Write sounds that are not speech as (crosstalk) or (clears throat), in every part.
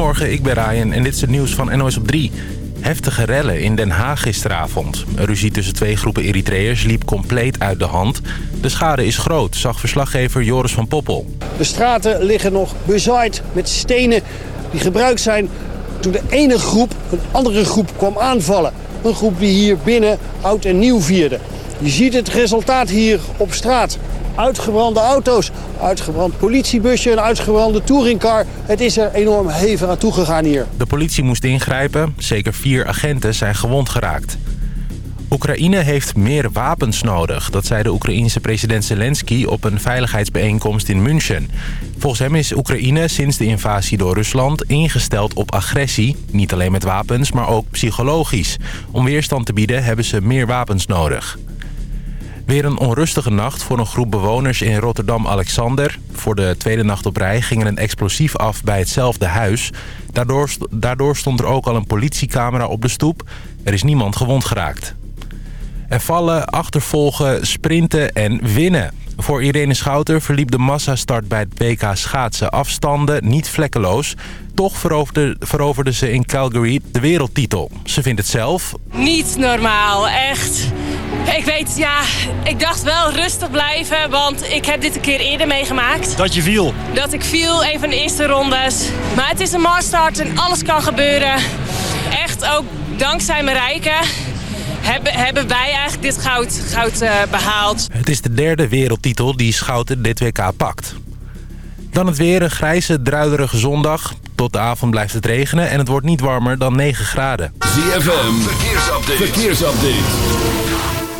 Goedemorgen, ik ben Ryan en dit is het nieuws van NOS op 3. Heftige rellen in Den Haag gisteravond. Een ruzie tussen twee groepen Eritreërs liep compleet uit de hand. De schade is groot, zag verslaggever Joris van Poppel. De straten liggen nog bezaaid met stenen die gebruikt zijn toen de ene groep een andere groep kwam aanvallen. Een groep die hier binnen oud en nieuw vierde. Je ziet het resultaat hier op straat. Uitgebrande auto's, uitgebrand politiebusje, een uitgebrande touringcar. Het is er enorm hevig aan toegegaan hier. De politie moest ingrijpen. Zeker vier agenten zijn gewond geraakt. Oekraïne heeft meer wapens nodig. Dat zei de Oekraïense president Zelensky op een veiligheidsbijeenkomst in München. Volgens hem is Oekraïne sinds de invasie door Rusland ingesteld op agressie. Niet alleen met wapens, maar ook psychologisch. Om weerstand te bieden hebben ze meer wapens nodig. Weer een onrustige nacht voor een groep bewoners in Rotterdam-Alexander. Voor de tweede nacht op rij ging er een explosief af bij hetzelfde huis. Daardoor, daardoor stond er ook al een politiecamera op de stoep. Er is niemand gewond geraakt. En vallen, achtervolgen, sprinten en winnen. Voor Irene Schouter verliep de massastart bij het WK schaatsen afstanden niet vlekkeloos. Toch veroverde, veroverde ze in Calgary de wereldtitel. Ze vindt het zelf... Niet normaal, echt. Ik weet, ja, ik dacht wel rustig blijven, want ik heb dit een keer eerder meegemaakt. Dat je viel? Dat ik viel, een van de eerste rondes. Maar het is een massstart en alles kan gebeuren. Echt ook dankzij Marijke hebben, hebben wij eigenlijk dit goud, goud uh, behaald. Het is de derde wereldtitel die Schouten dit WK pakt. Dan het weer, een grijze, druiderige zondag. Tot de avond blijft het regenen en het wordt niet warmer dan 9 graden. ZFM, verkeersupdate. verkeersupdate.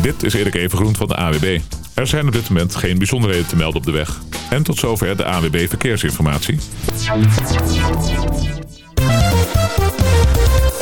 Dit is Erik Evengroen van de AWB. Er zijn op dit moment geen bijzonderheden te melden op de weg. En tot zover de AWB Verkeersinformatie.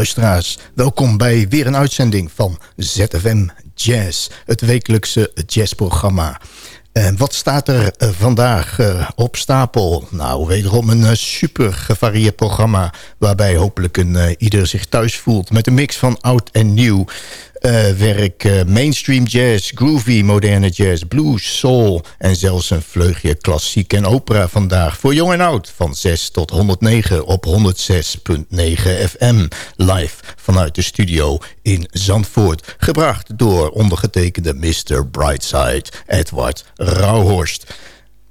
Luisteraars. Welkom bij weer een uitzending van ZFM Jazz. Het wekelijkse jazzprogramma. En wat staat er eh, vandaag uh, op stapel? Nou, wederom een super gevarieerd programma... waarbij hopelijk een, ieder zich thuis voelt... met een mix van oud en nieuw werk uh, mainstream jazz, groovy, moderne jazz, blues, soul... en zelfs een vleugje klassiek en opera vandaag. Voor jong en oud, van 6 tot 109 op 106.9 FM. Live vanuit de studio in Zandvoort. Gebracht door ondergetekende Mr. Brightside, Edward Rauhorst.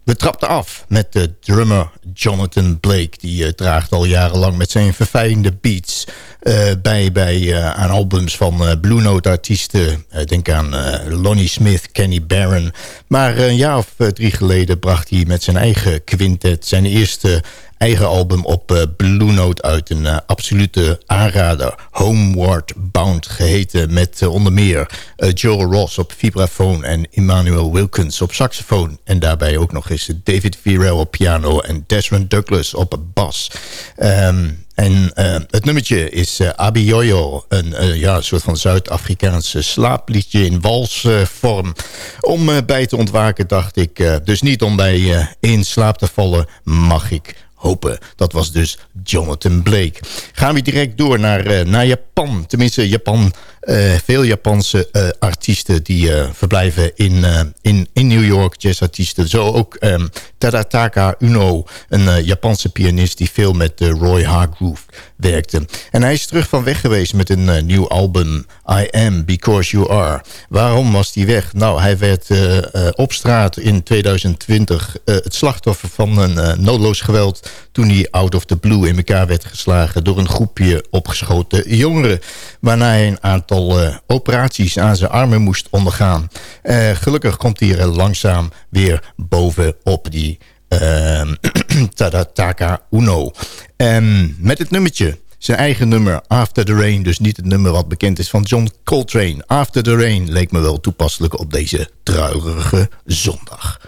We trapten af met de drummer Jonathan Blake. Die uh, draagt al jarenlang met zijn verfijnde beats... Uh, bij, bij uh, aan albums van Blue Note artiesten. denk aan Lonnie Smith, Kenny Barron. Maar een jaar of drie geleden bracht hij met zijn eigen quintet... zijn eerste eigen album op uh, Blue Note uit. Een uh, absolute aanrader. Homeward Bound geheten met uh, onder meer Joel Ross op vibrafoon... en Emmanuel Wilkins op saxofoon. En daarbij ook nog eens David Virel op piano... en Desmond Douglas op bas. Um, en uh, het nummertje is uh, Abiyoyo, een uh, ja, soort van Zuid-Afrikaanse slaapliedje in walsvorm. om bij te ontwaken dacht ik, dus niet om bij in slaap te vallen, mag ik hopen. Dat was dus Jonathan Blake. Gaan we direct door naar, uh, naar Japan. Tenminste, Japan. Uh, veel Japanse uh, artiesten die verblijven in, in, in New York. Jazzartiesten. Zo ook um, Tadataka Uno. Een Japanse pianist die veel met Roy Hargrove werkte. En hij is terug van weg geweest met een nieuw album. I Am Because You Are. Waarom was hij weg? Nou, hij werd op straat in 2020 het slachtoffer van een noodloos geweld toen hij out of the blue in elkaar werd geslagen... door een groepje opgeschoten jongeren. Waarna hij een aantal uh, operaties aan zijn armen moest ondergaan. Uh, gelukkig komt hij er langzaam weer bovenop die uh, (clears throat) Tadataka Uno. Um, met het nummertje zijn eigen nummer After the Rain. Dus niet het nummer wat bekend is van John Coltrane. After the Rain leek me wel toepasselijk op deze truierige zondag.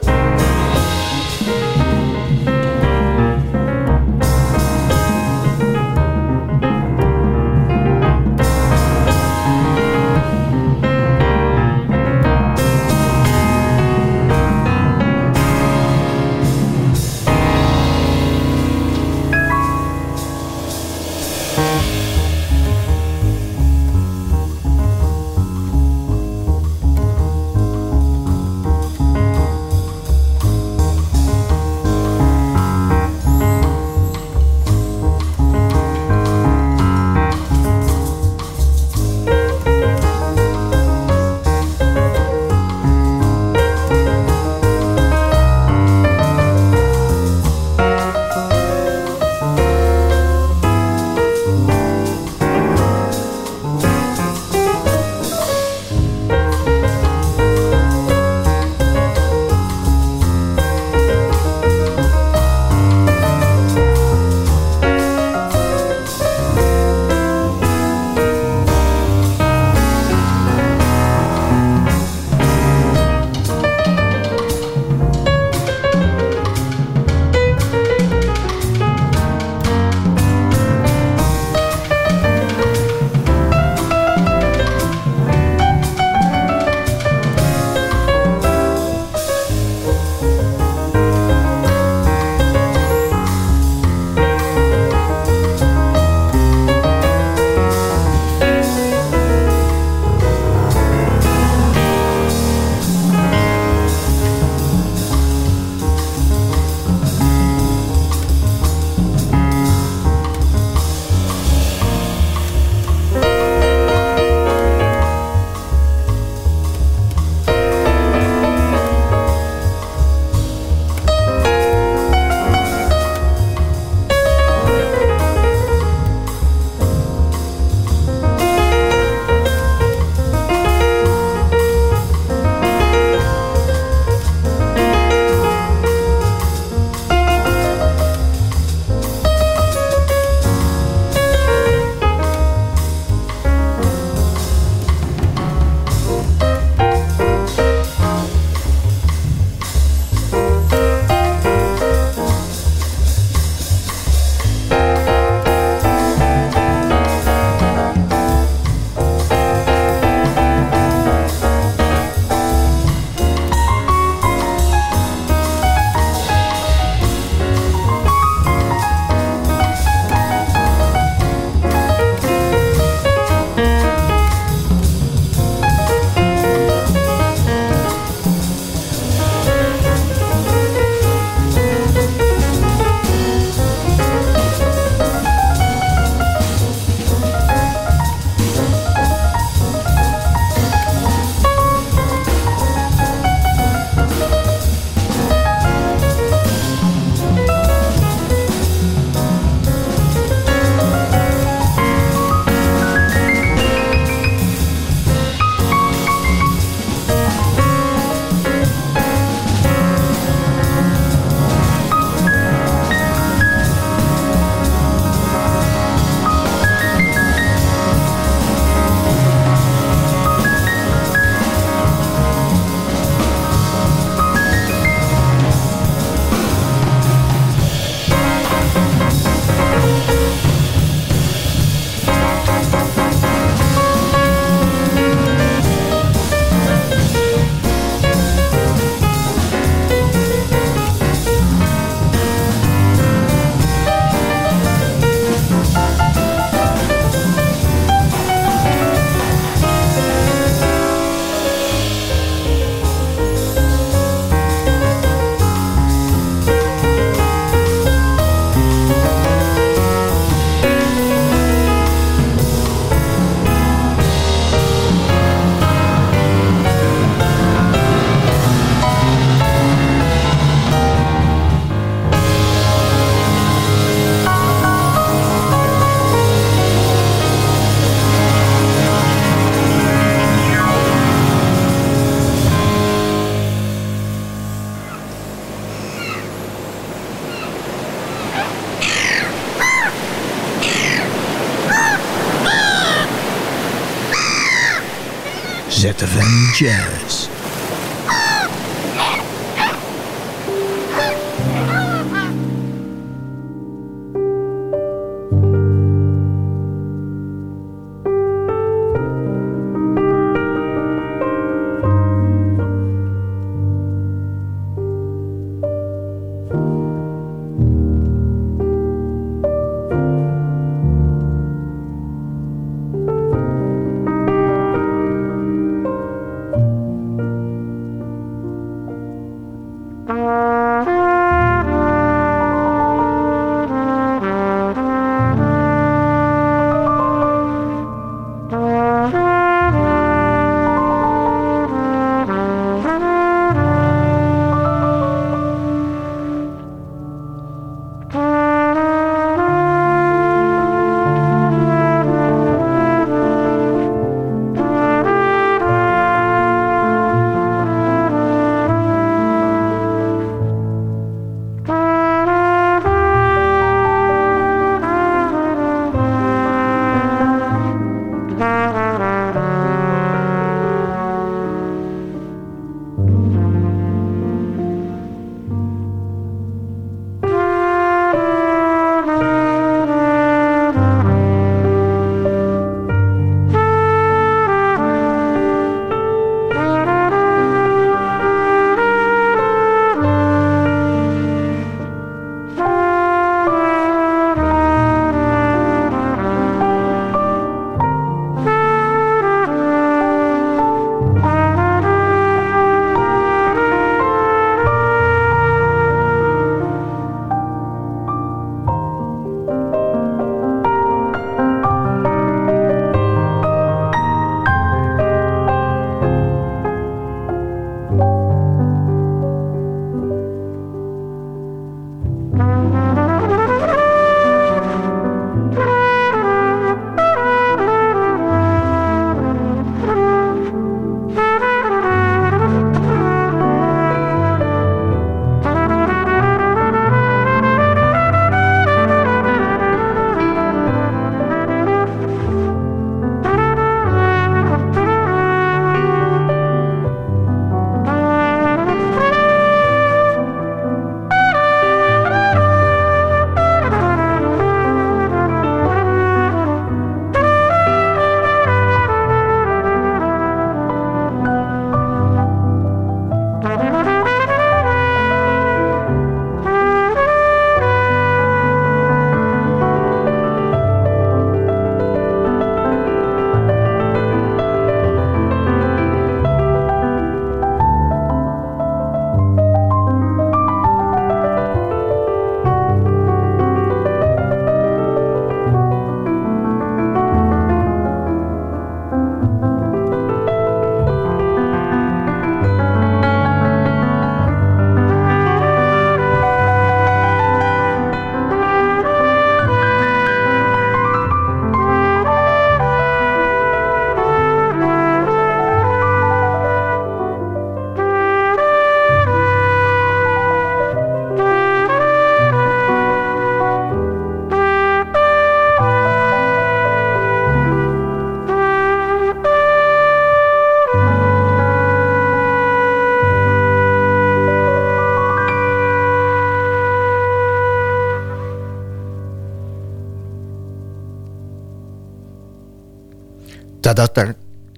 ZFM Jazz.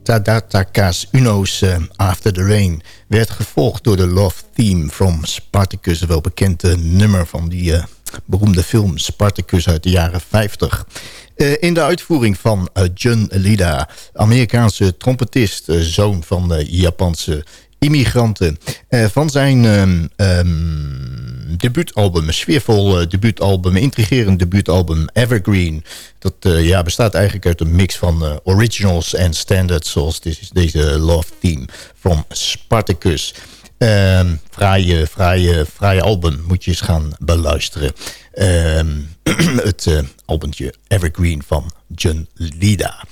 Tadataka's Uno's uh, After the Rain... werd gevolgd door de Love Theme from Spartacus... een wel bekend nummer van die uh, beroemde film Spartacus uit de jaren 50. Uh, eh, in de uitvoering van John Lida, Amerikaanse trompetist... zoon van Japanse immigranten. van zijn um, debuutalbum, een sfeervol uh, debuutalbum, intrigerend debuutalbum Evergreen. Dat uh, ja, bestaat eigenlijk uit een mix van uh, originals en standards, zoals deze, Love Theme van Spartacus. Um, fraaie, fraaie, album, moet je eens gaan beluisteren. Um, (clears throat) het albumtje Evergreen van John Lida.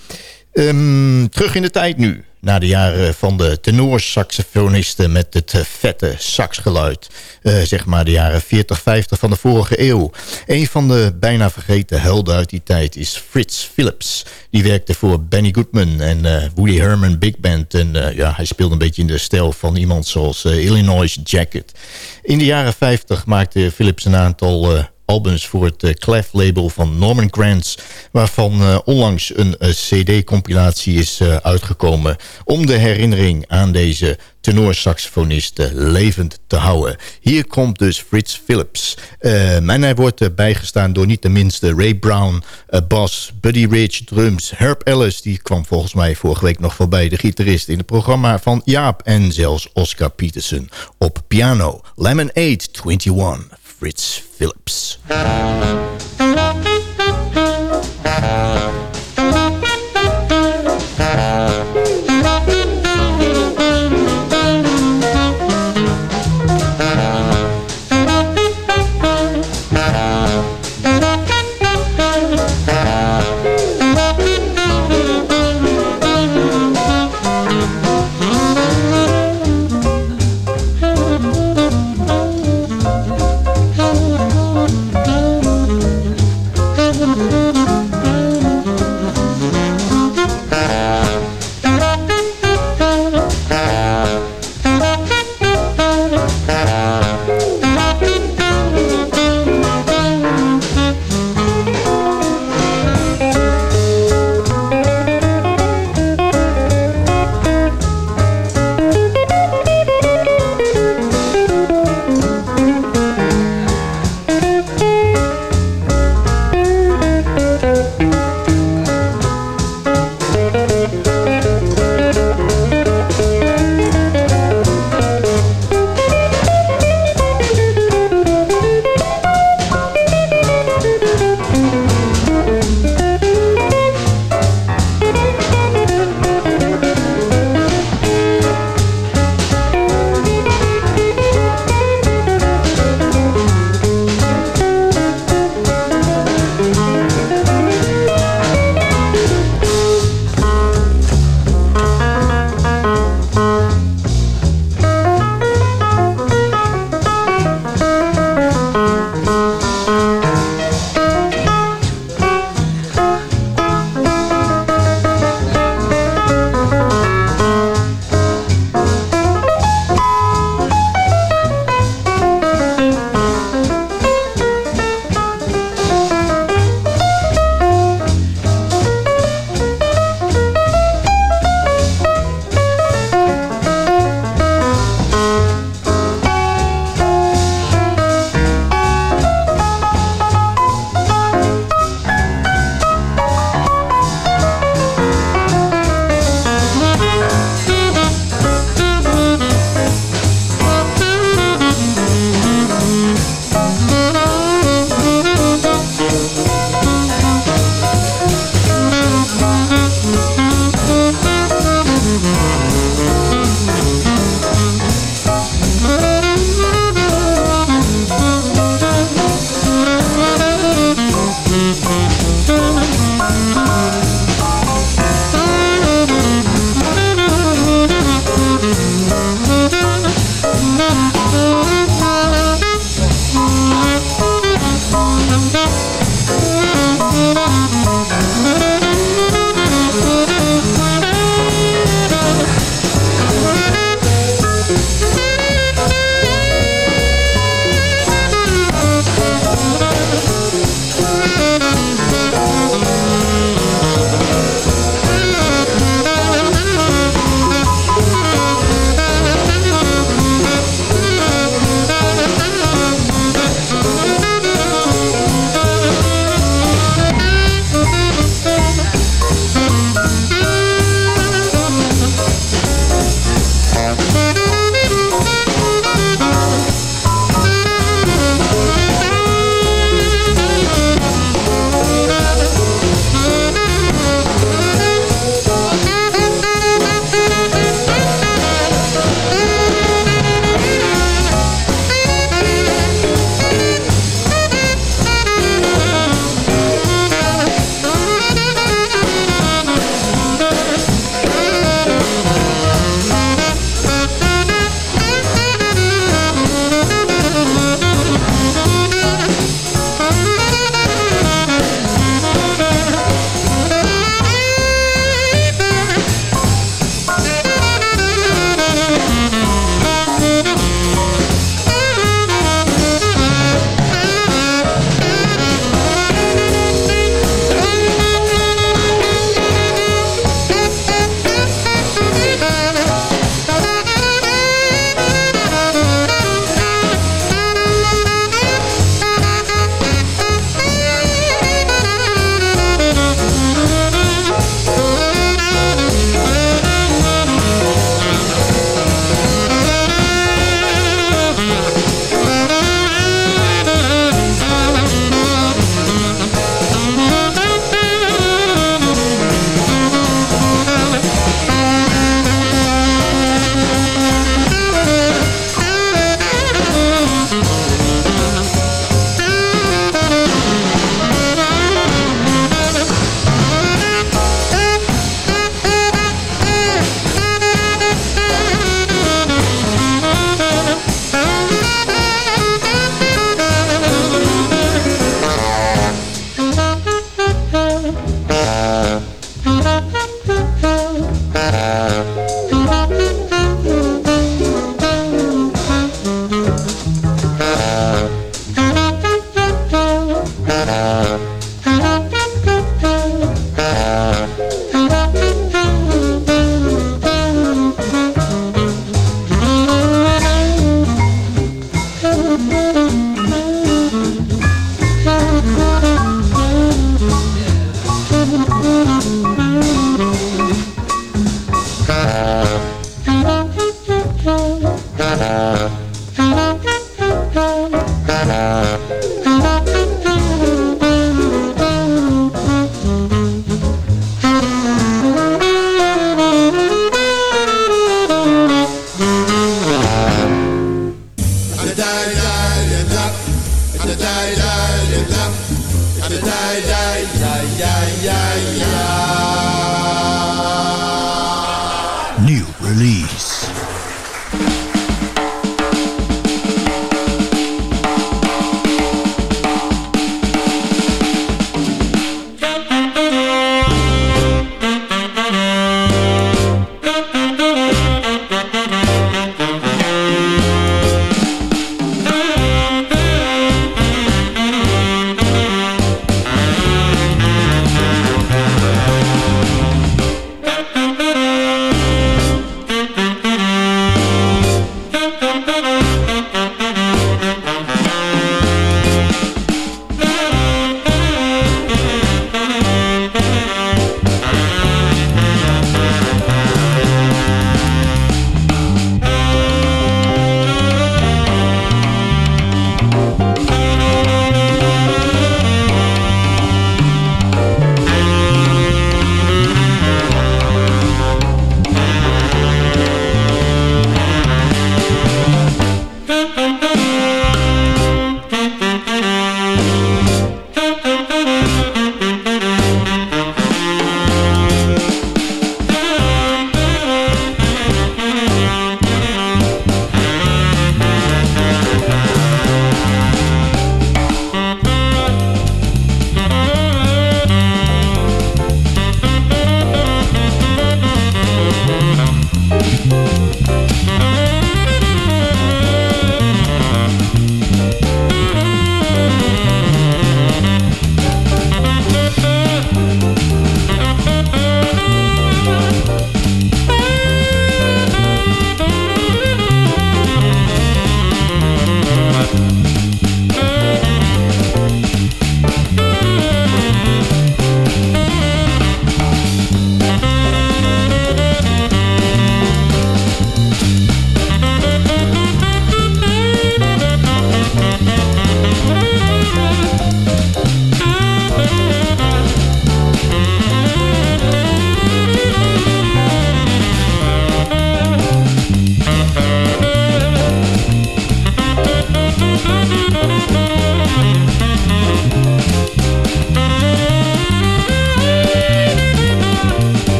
Ehm, terug in de tijd nu. Na de jaren van de tenorsaxofonisten met het eh, vette saxgeluid. Uh, zeg maar de jaren 40, 50 van de vorige eeuw. Een van de bijna vergeten helden uit die tijd is Fritz Phillips. Die werkte voor Benny Goodman en uh, Woody Herman Big Band. En ja, hij speelde een beetje in de stijl van iemand zoals Illinois Jacket. In de jaren 50 maakte Phillips een aantal albums voor het uh, Clef label van Norman Granz... waarvan uh, onlangs een uh, cd-compilatie is uitgekomen... om de herinnering aan deze tenorsaxofonist levend te houden. Hier komt dus Fritz Phillips. en hij wordt bijgestaan door niet de minste Ray Brown, bas, Buddy Rich, drums... Herb Ellis, die kwam volgens mij vorige week nog voorbij... de gitarist in het programma van Jaap en zelfs Oscar Peterson op piano. Lemonade 21. Fritz Phillips.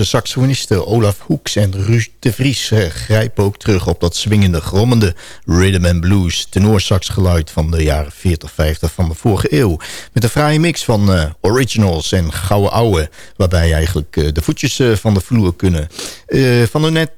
Nederlandse saxofonisten Olaf Hoeks en Ruud de Vries eh, grijpen ook terug op dat swingende, grommende rhythm and blues tenorsaxgeluid van de jaren 40, 50 van de vorige eeuw. Met een fraaie mix van uh, originals en gouden ouwe, waarbij eigenlijk uh, de voetjes van de vloer kunnen. van de net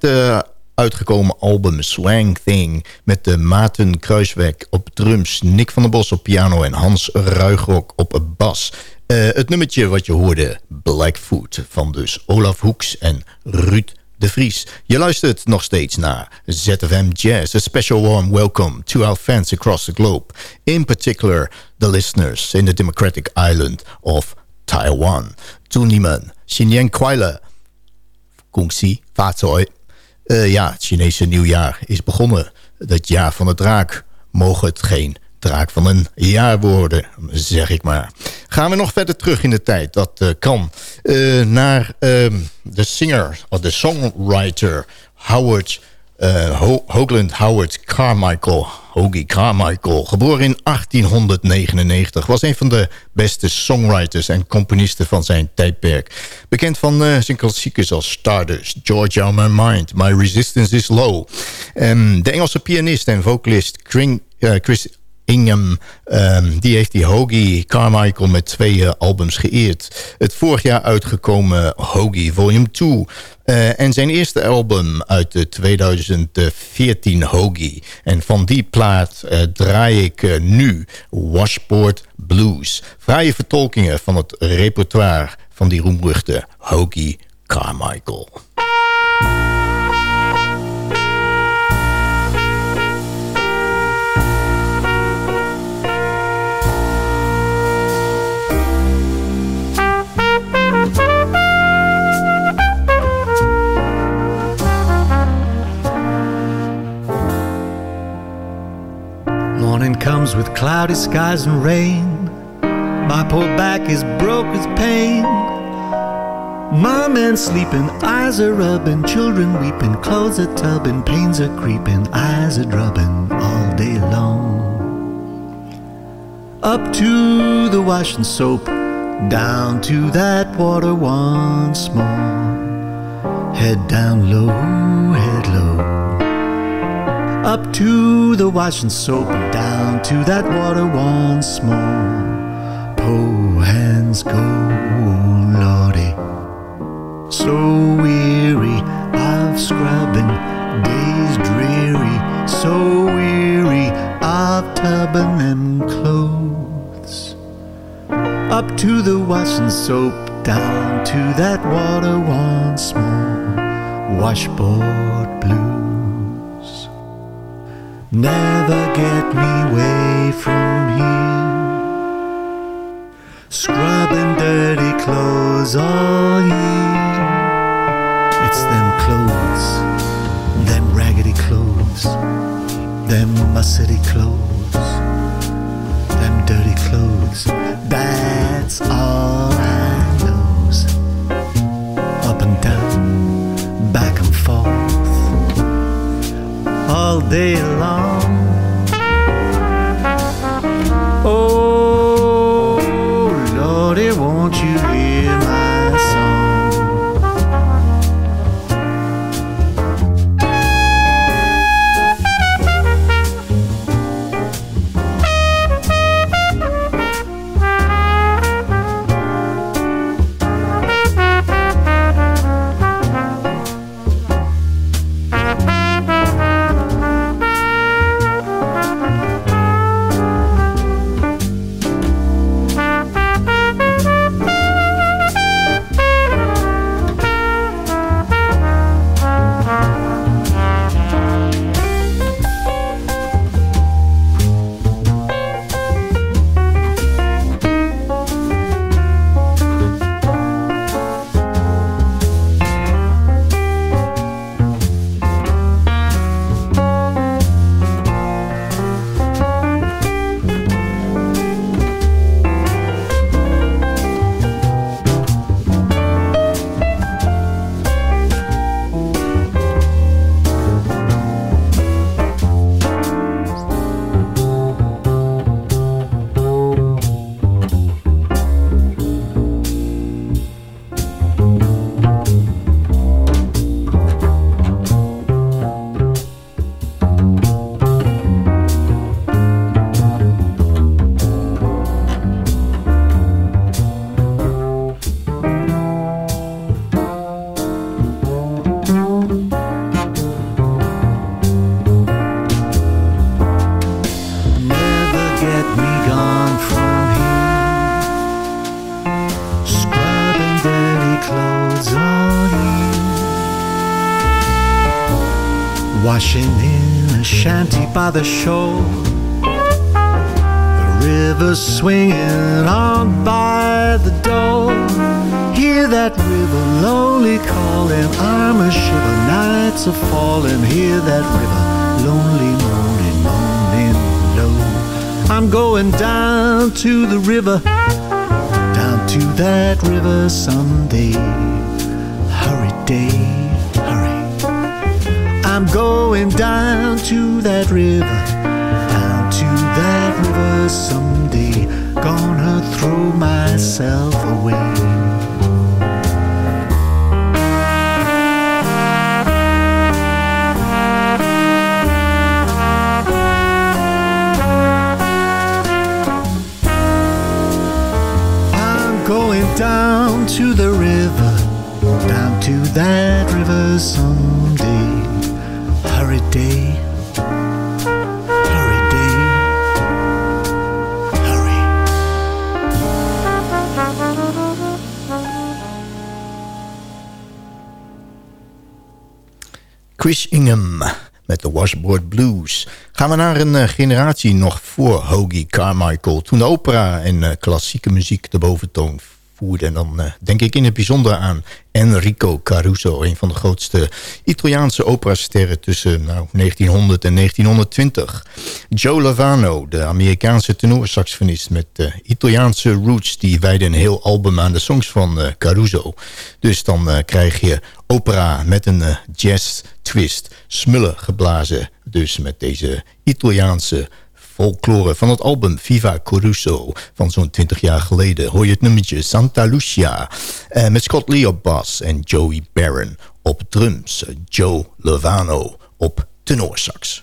uitgekomen album Swang Thing... met de Maarten Kruisweg op drums, Nick van der Bos op piano... en Hans Ruigrok op bas. Uh, het nummertje wat je hoorde, Blackfoot... van dus Olaf Hoeks en Ruud de Vries. Je luistert nog steeds naar ZFM Jazz. A special warm welcome to our fans across the globe. In particular, the listeners in the democratic island of Taiwan. Toen niemand, Xinyan Kung Si uh, ja, het Chinese nieuwjaar is begonnen. Dat jaar van de draak. Mogen het geen draak van een jaar worden, zeg ik maar. Gaan we nog verder terug in de tijd. Dat uh, kan. Uh, naar um, de singer, of de songwriter Howard uh, Hoagland Howard Carmichael, Hoagie Carmichael, geboren in 1899, was een van de beste songwriters en componisten van zijn tijdperk. Bekend van uh, zijn klassiekers als Stardust, Georgia on My Mind, My Resistance is Low. Um, de Engelse pianist en vocalist uh, Chris Um, die heeft die Hoagie Carmichael met twee uh, albums geëerd. Het vorig jaar uitgekomen Hoagie Volume 2. Uh, en zijn eerste album uit de 2014 Hoagie. En van die plaat uh, draai ik nu Washboard Blues. Vrije vertolkingen van het repertoire van die roemruchte Hoagie Carmichael. Morning comes with cloudy skies and rain. My poor back is broke with pain. Mom and sleeping, eyes are rubbing, children weeping, clothes are tubbing, pains are creeping, eyes are drubbing all day long. Up to the wash and soap, down to that water once more. Head down low, head low. Up to the wash and soap, down to that water once more. Po hands go, oh, Lordy. So weary of scrubbing, days dreary. So weary of tubbing them clothes. Up to the wash and soap, down to that water once more. Washboard blue. Never get me away from here. Scrubbing dirty clothes all year. It's them clothes, them raggedy clothes, them mussety clothes, them dirty clothes. That's all all day long. The shore. The river swinging on by the door. Hear that river lonely calling. I'm a shiver, nights are falling. Hear that river lonely moaning, moaning low. I'm going down to the river, down to that river someday. Hurry, day. I'm going down to that river, down to that river someday. Gonna throw myself away. I'm going down to the river, down to that river someday. Day. Chris Ingham met de Washboard Blues. Gaan we naar een eh, generatie nog voor Hoagie Carmichael... toen opera en eh, klassieke muziek de boventoon En dan eh, denk ik in het bijzonder aan Enrico Caruso... een van de grootste Italiaanse operasterren tussen nou, 1900 en 1920. Joe Lovano, de Amerikaanse tenorsaxofonist... met eh, Italiaanse roots, die wijde een heel album aan de songs van eh, Caruso. Dus dan krijg je opera met een jazz twist. Smullen geblazen dus met deze Italiaanse folklore van het album Viva Caruso van zo'n 20 jaar geleden. Hoor je het nummertje Santa Lucia eh, met Scott Lee op en Joey Barron op drums. Joe Lovano op tenorsax.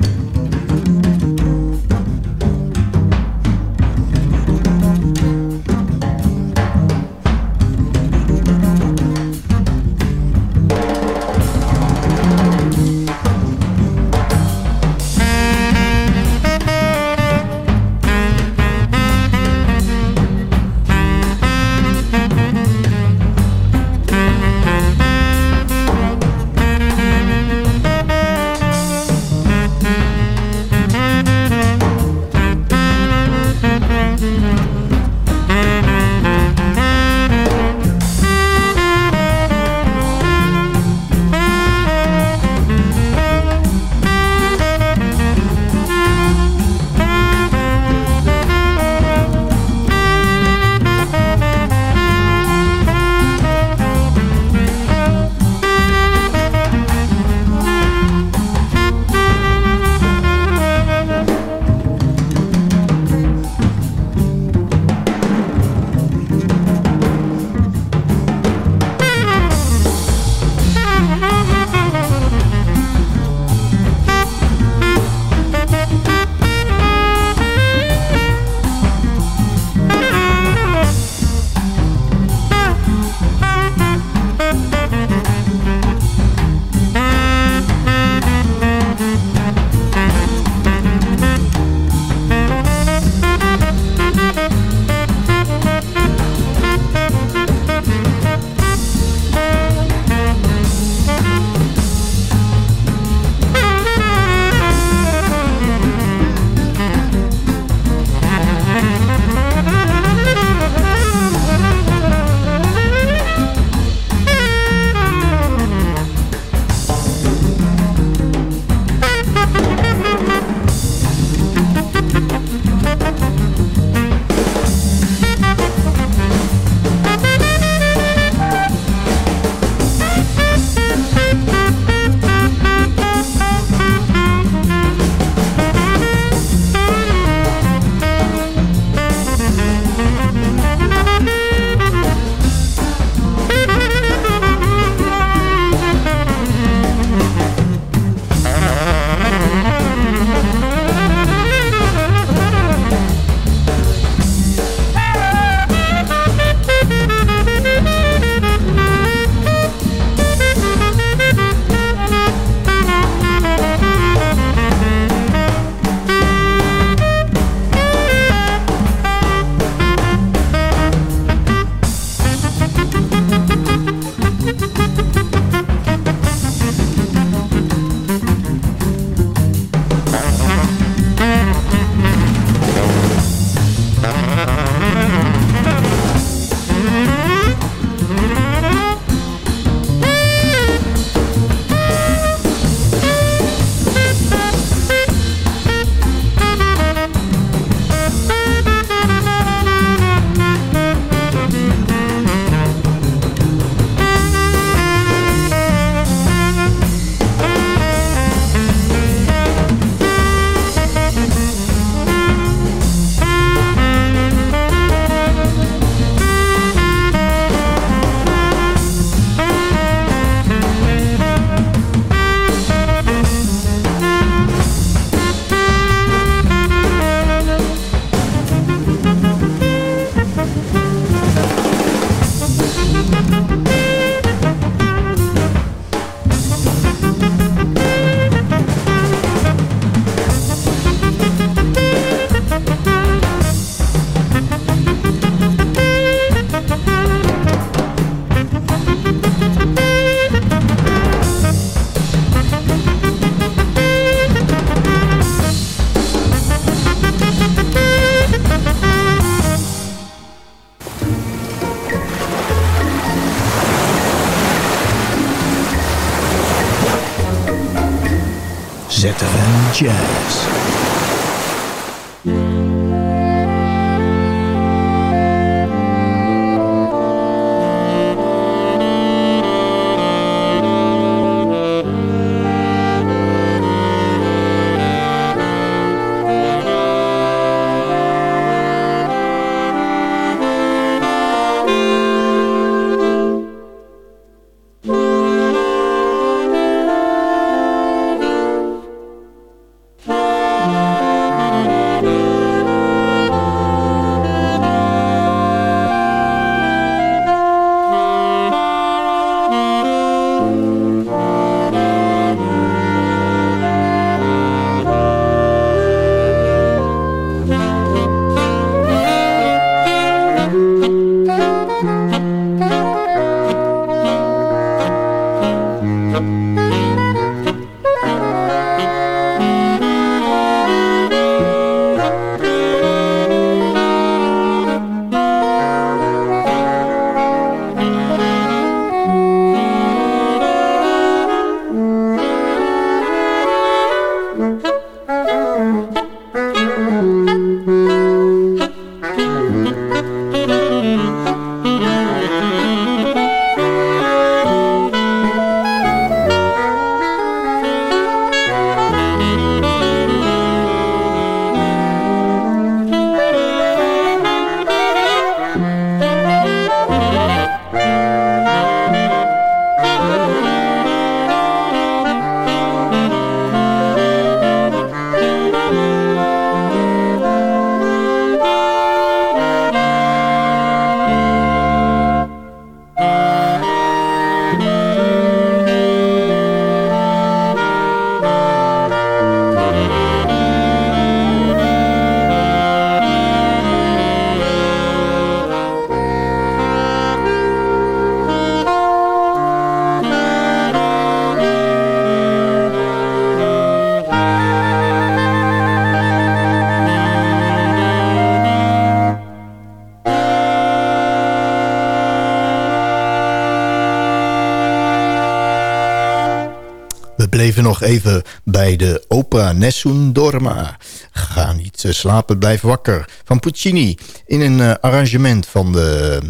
Nog even bij de opera Nessun Dorma. Ga niet eh, slapen, blijf wakker. Van Puccini in een uh, arrangement van de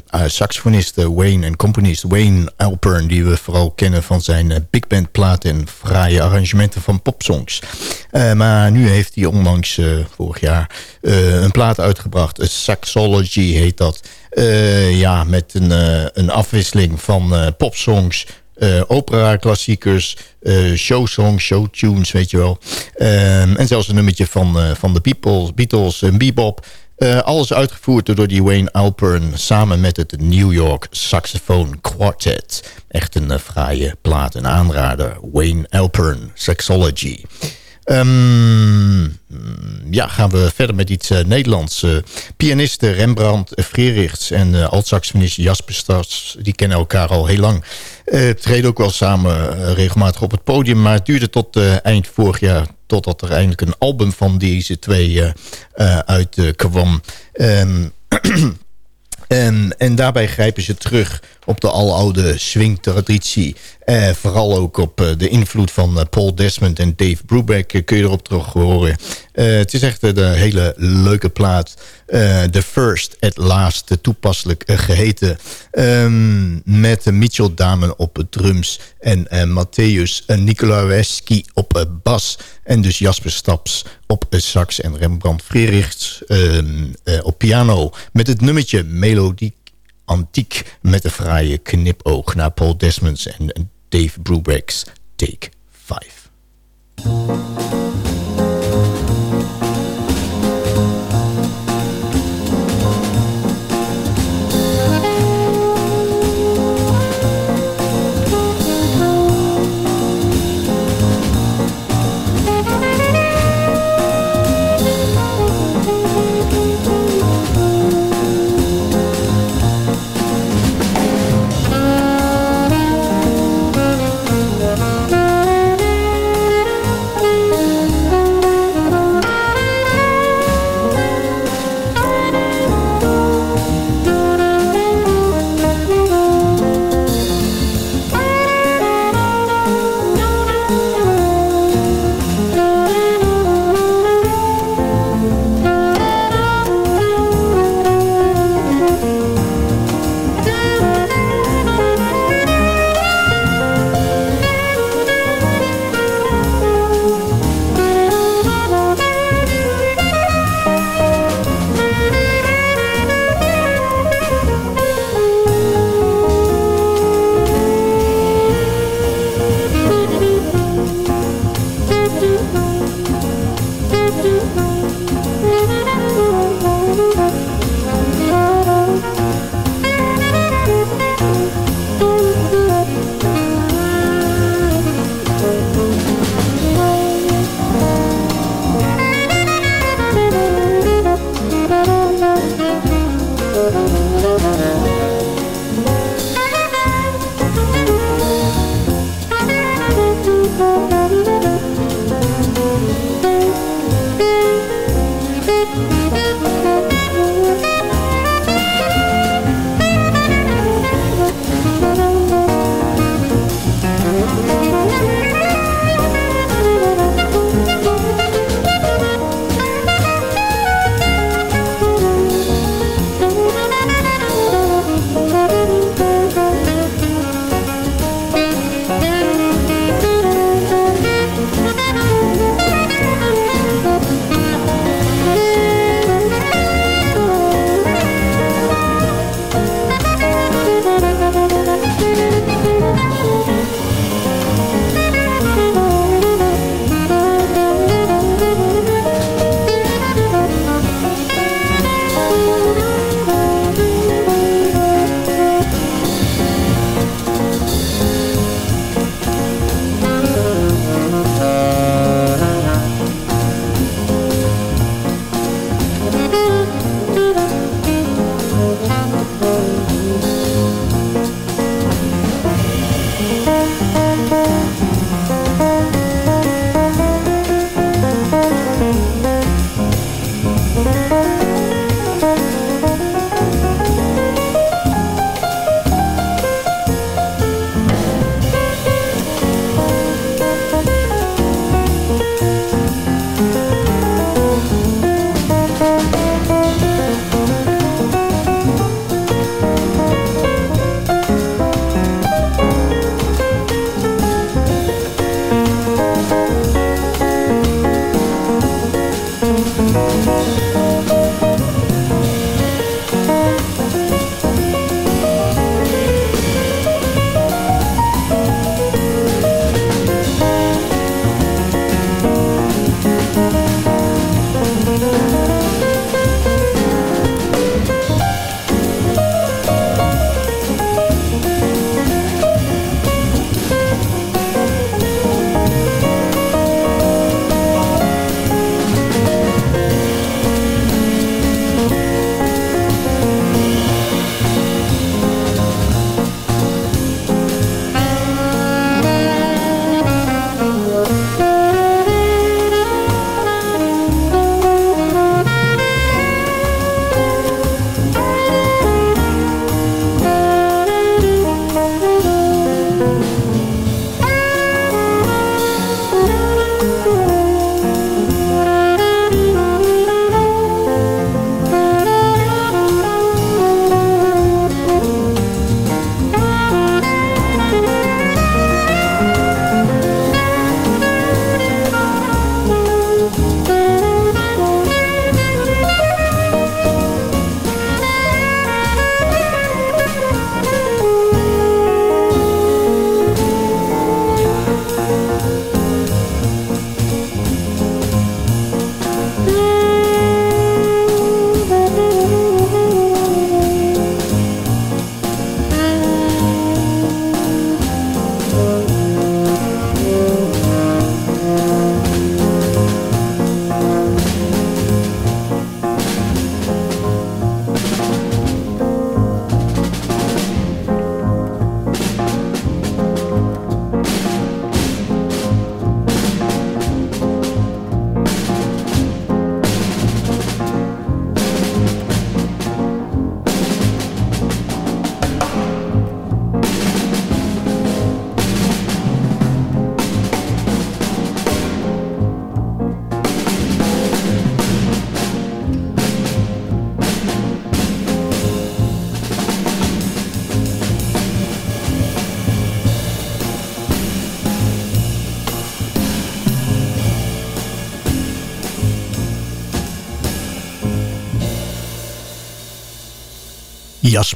uh, Wayne en componist Wayne Alpern... die we vooral kennen van zijn big band platen en fraaie arrangementen van popsongs. maar nu heeft hij onlangs vorig jaar een plaat uitgebracht. Saxology heet dat. ja, met een, een afwisseling van popsongs uh, opera-klassiekers, uh, showsongs, showtunes, weet je wel. Um, en zelfs een nummertje van, uh, van de Beatles, Beatles en bebop. alles uitgevoerd door die Wayne Alpern samen met het New York Saxophone Quartet. Echt een fraaie plaat, een aanrader. Wayne Alpern, Sexology. Um, ja, gaan we verder met iets uh, Nederlands. Pianisten Rembrandt Frerichs en uh, altsaxofonist Jasper Stas... die kennen elkaar al heel lang. Treden ook wel samen regelmatig op het podium... maar het duurde tot eind vorig jaar... totdat er eindelijk een album van deze twee uitkwam. Um, (clears throat) En, en daarbij grijpen ze terug op de aloude swing-traditie. Eh, vooral ook op uh, de invloed van uh, Paul Desmond en Dave Brubeck kun je erop terug horen. het is echt een hele leuke plaat. The First at Last, toepasselijk geheten. Um, met Mitchell Damen op drums en Matthäus Nicolaeski op bas. En dus Jasper Staps op sax en Rembrandt Frerichs ehm, op piano. Met het nummertje Melodiek Antiek met een fraaie knipoog naar Paul Desmonds en Dave Brubeck's Take 5.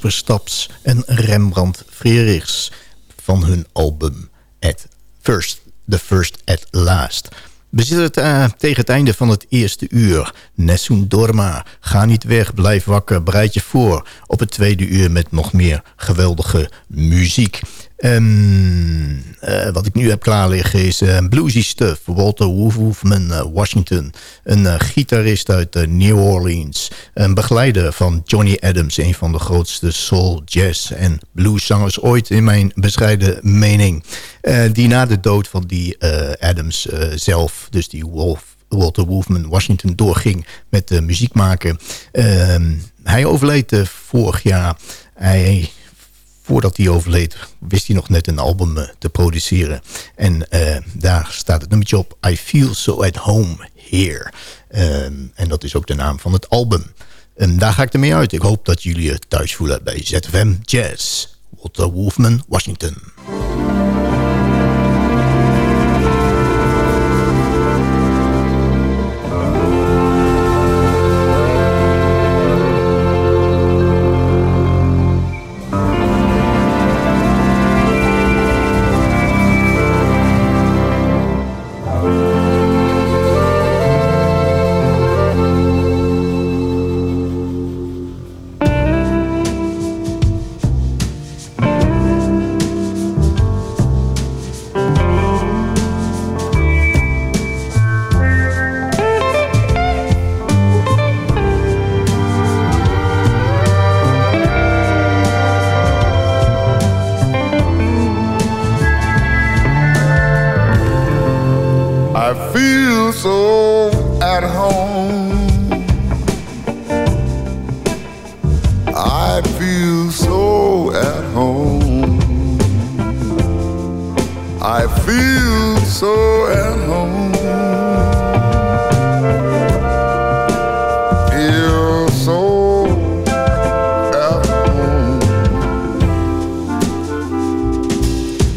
Jasper Staps en Rembrandt Frerichs van hun album At First, The First At Last. We zitten uh, tegen het einde van het eerste uur. Nessun Dorma, ga niet weg, blijf wakker, bereid je voor... op het tweede uur met nog meer geweldige muziek. Um, uh, wat ik nu heb klaar liggen is uh, bluesy stuff. Walter Wolfman uh, Washington. Een gitarist uit New Orleans. Een begeleider van Johnny Adams. Een van de grootste soul, jazz en blueszangers ooit in mijn bescheiden mening. die na de dood van die Adams zelf, dus die Wolf, Walter Wolfman Washington, doorging met muziek maken. Ehm, hij overleed vorig jaar. Hij voordat hij overleed, wist hij nog net een album uh, te produceren. En uh, daar staat het nummertje op, I Feel So At Home Here. Um, en dat is ook de naam van het album. En daar ga ik ermee uit. Ik hoop dat jullie je thuis voelen bij ZFM Jazz. Walter Wolfman, Washington.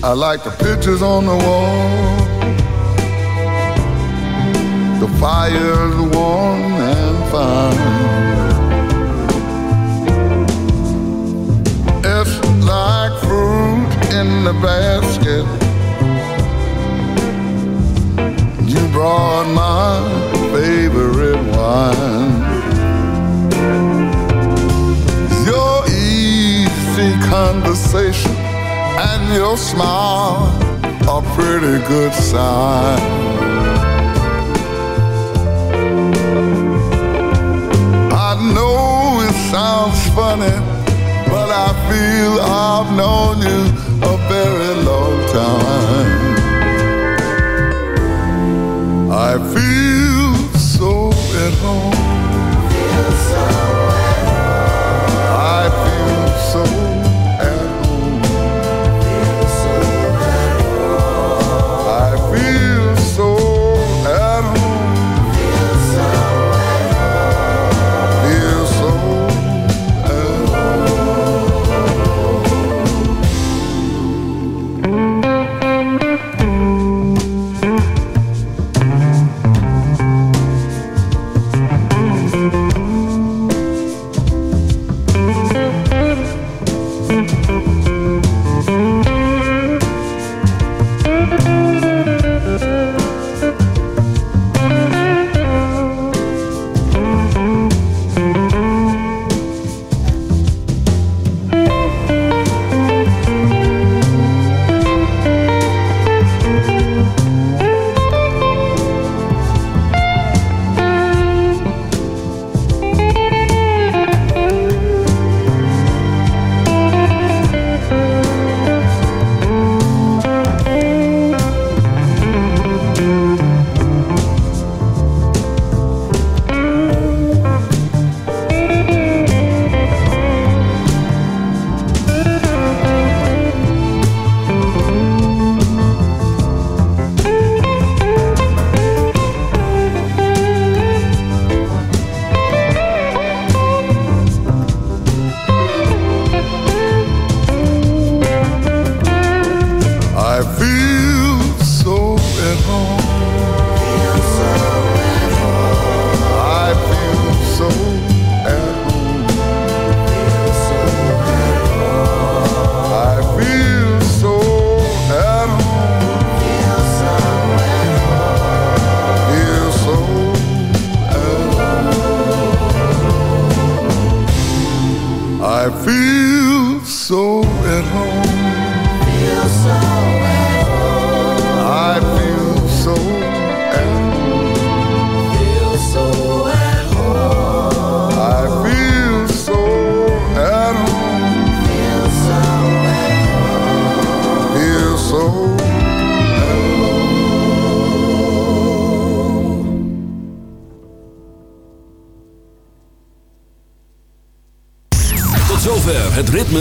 I like the pictures on the wall, the fire's warm and fine. It's like fruit in the basket. You brought my favorite wine. Your easy conversation and your smile a pretty good sign. I know it sounds funny, but I feel I've known you a very long time. I feel so at home